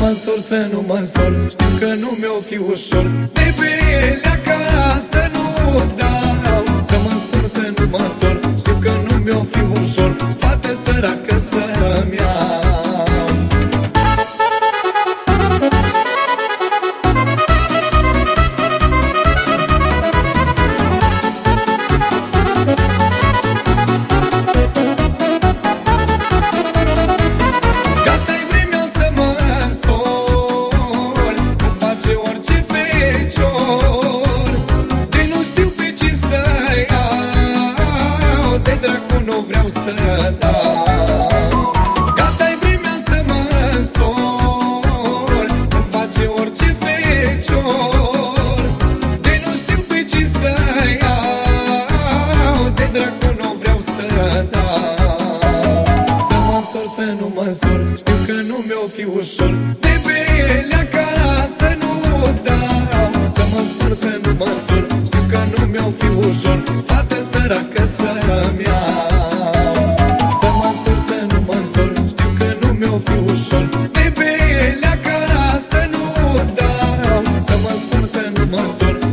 măsor, să nu măsor Știu că nu mi-o fi ușor. De pe ele acasă nu dau. Să măsor, să nu măsor Știu că nu mi-o fi ușor. Fată săracă să-mi iau să dau Gata-i vremea să mă însor Îmi face orice fecior. De nu știu pe ce să iau De dracu nu vreau să dau Să măsor, să nu măsor Știu că nu mi-o fi ușor. De pe ele acasă nu dau Să măsor, să nu măsor Știu că nu mi-o fi ușor. Fată săracă să-mi iau Mansor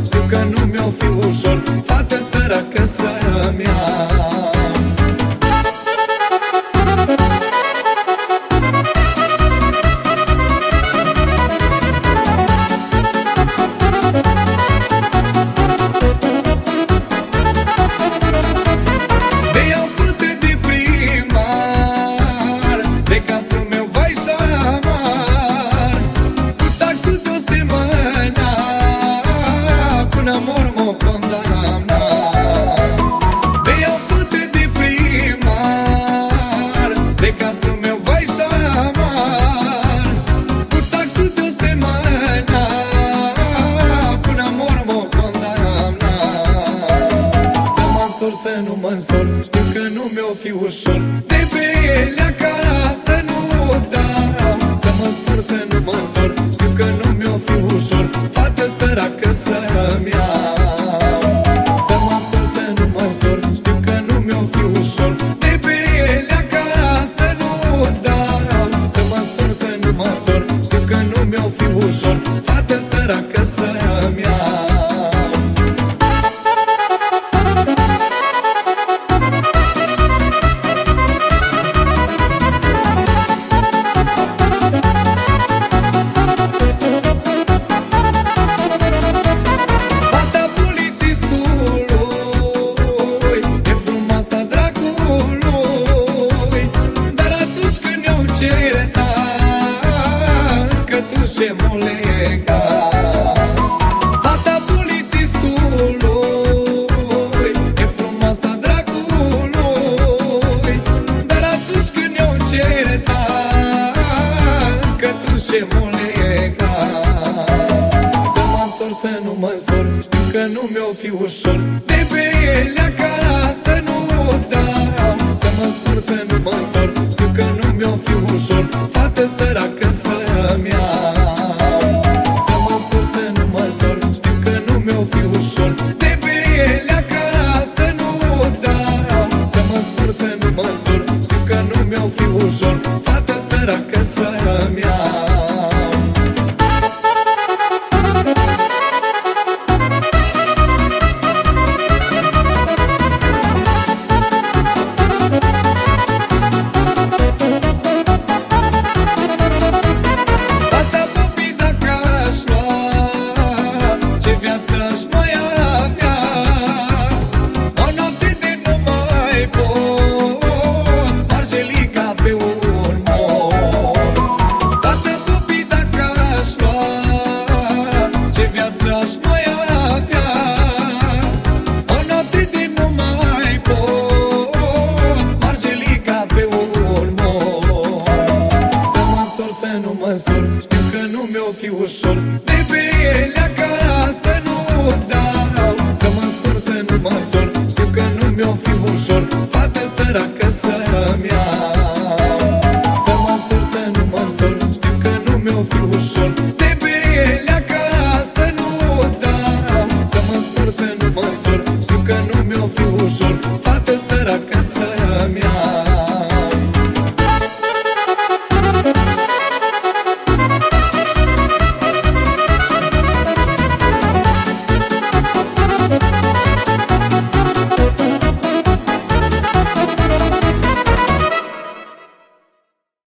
să nu mă însor. Știu că nu mi-o fi ușor. De pe ele acasă nu dau. Să mă însor, să nu mă însor. Știu că nu mi-o fi ușor. Fată săracă să-mi iau. Să mă însor, să nu mă însor. Știu că nu mi-o fi ușor. De pe ele acasă nu dau. Să mă însor, să nu mă însor. Știu că nu mi-o fi ușor moleca Să mă însor, să nu mă însor Știu că nu mi-o fi ușor. De pe ele acasă nu dau. Să mă însor, să nu mă însor Știu că nu mi-o fi ușor. Fată săracă să-mi ia ușor. Fată săracă să-mi ia moja mi-o fi ușor Fată săracă să-mi Să mă sor, să nu mă sor Știu că nu mi-o fi ușor. De beleacă să nu dau. Să mă sor, să nu mă sor Știu că nu mi-o fi ușor Fată săracă să-mi